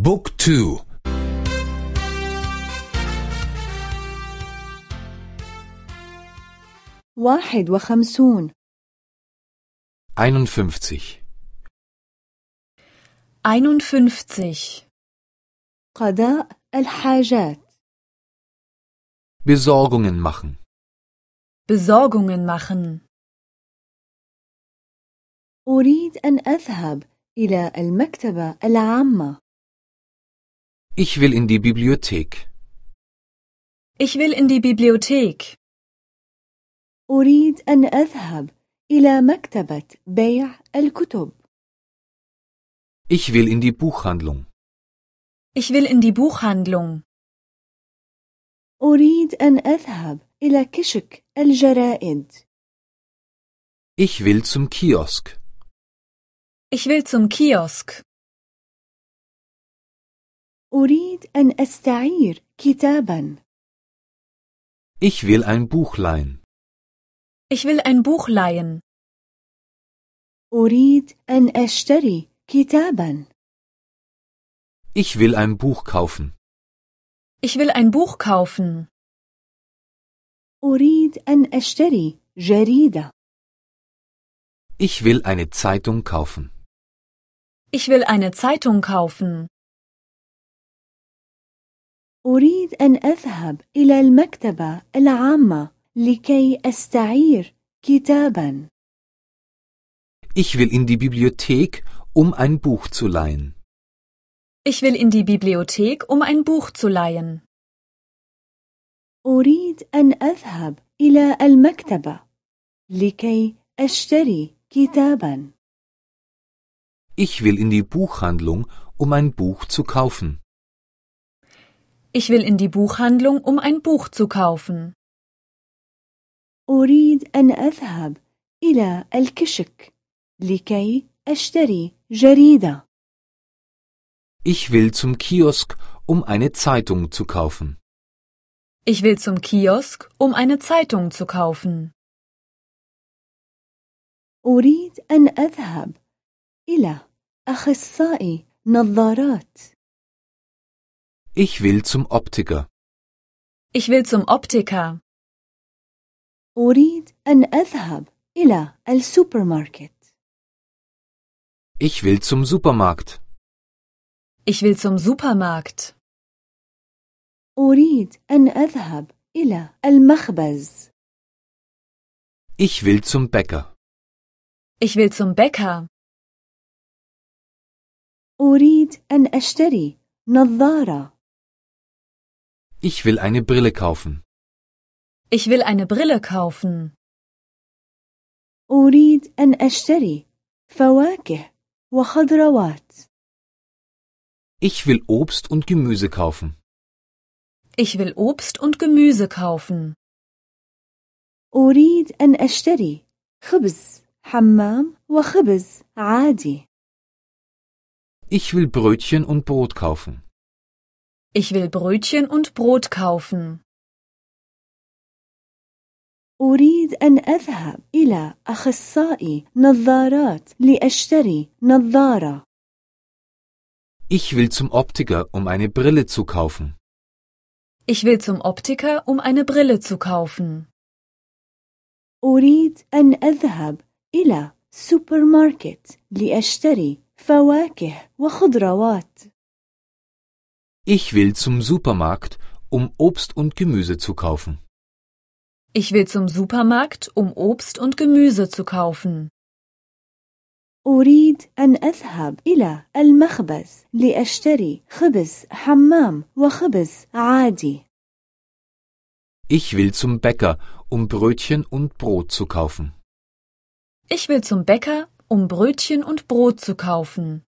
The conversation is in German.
بوك تو واحد وخمسون 51 51. قضاء الحاجات Besorgungen machen. Besorgungen machen. أريد أن أذهب إلى المكتبة العامة Ich will in die Bibliothek. Ich will in die Bibliothek. أريد أن أذهب إلى مكتبة بيع الكتب Ich will in die Buchhandlung. Ich will in die Buchhandlung. أريد أن أذهب إلى كشك الجرائد Ich will zum Kiosk. Ich will zum Kiosk. أريد أن أستعير كتابا Ich will ein Buch leihen. Ich will ein Buch leihen. أريد أن أشتري كتابا Ich will ein Buch kaufen. Ich will ein Buch kaufen. أريد أن أشتري جريدة Ich will eine Zeitung kaufen. Ich will eine Zeitung kaufen. أريد أن أذهب إلى المكتبة العامة لكي أستعير كتابا Ich will in die Bibliothek, um ein Buch zu leihen. Ich will in die Bibliothek, um ein Buch zu leihen. أريد أن أذهب إلى المكتبة لكي أشتري كتابا Ich will in die Buchhandlung, um ein Buch zu kaufen. Ich will in die Buchhandlung, um ein Buch zu kaufen. أريد أن أذهب إلى الكشك لكي أشتري جريدة Ich will zum Kiosk, um eine Zeitung zu kaufen. Ich will zum Kiosk, um eine Zeitung zu kaufen. أريد أن أذهب إلى أخصائي نظارات Ich will zum Optiker. Ich will zum Optiker. أريد أن أذهب إلى السوبرماركت Ich will zum Supermarkt. Ich will zum Supermarkt. أريد أن أذهب إلى المخبز Ich will zum Bäcker. Ich will zum Bäcker. أريد أن أشتري نظارة Ich will eine Brille kaufen. Ich will eine Brille kaufen. أريد أن أشتري فواكه وخضروات Ich will Obst und Gemüse kaufen. Ich will Obst und Gemüse kaufen. أريد أن أشتري خبز حمام وخبز عادي Ich will Brötchen und Brot kaufen. Ich will Brötchen und Brot kaufen. أريد أن أذهب إلى أخصائي نظارات لأشتري نظارة Ich will zum Optiker, um eine Brille zu kaufen. Ich will zum Optiker, um eine Brille zu kaufen. أريد أن أذهب إلى سوبرماركت لأشتري فواكه وخضروات Ich will zum Supermarkt, um Obst und Gemüse zu kaufen. Ich will zum Supermarkt, um Obst und Gemüse zu kaufen. أريد أن أذهب إلى المخبز لأشتري خبز حمام وخبز عادي Ich will zum Bäcker, um Brötchen und Brot zu kaufen. Ich will zum Bäcker, um Brötchen und Brot zu kaufen.